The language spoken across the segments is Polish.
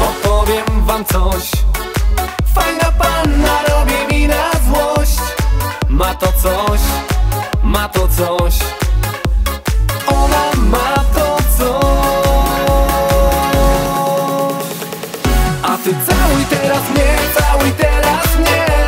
Opowiem wam coś. Fajna panna robi mi na złość. Ma to coś, ma to coś. Ona ma to coś. A ty całuj teraz mnie, całuj teraz mnie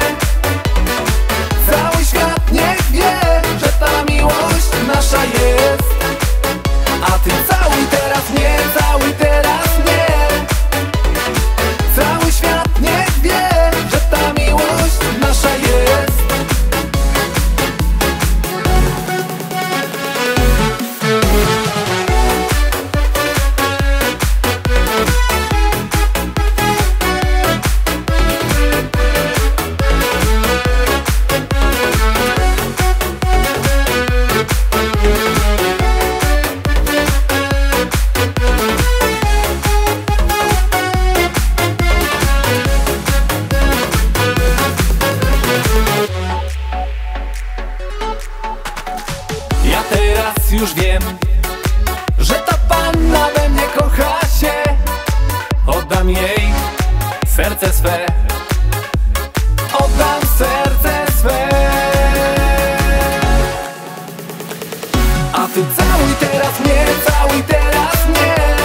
A ty całuj teraz mnie, całuj teraz mnie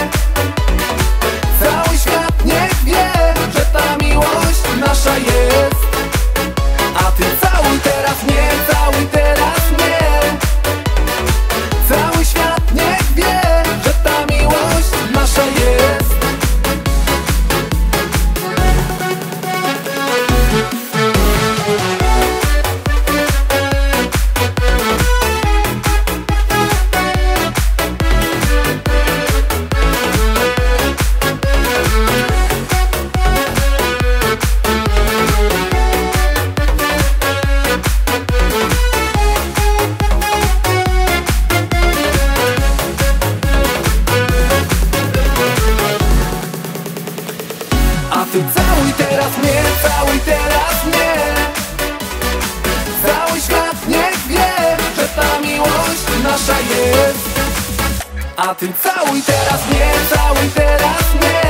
ty całuj teraz mnie, całuj teraz mnie. Cały świat niech wie, że ta miłość nasza jest. A ty całuj teraz mnie, całuj teraz mnie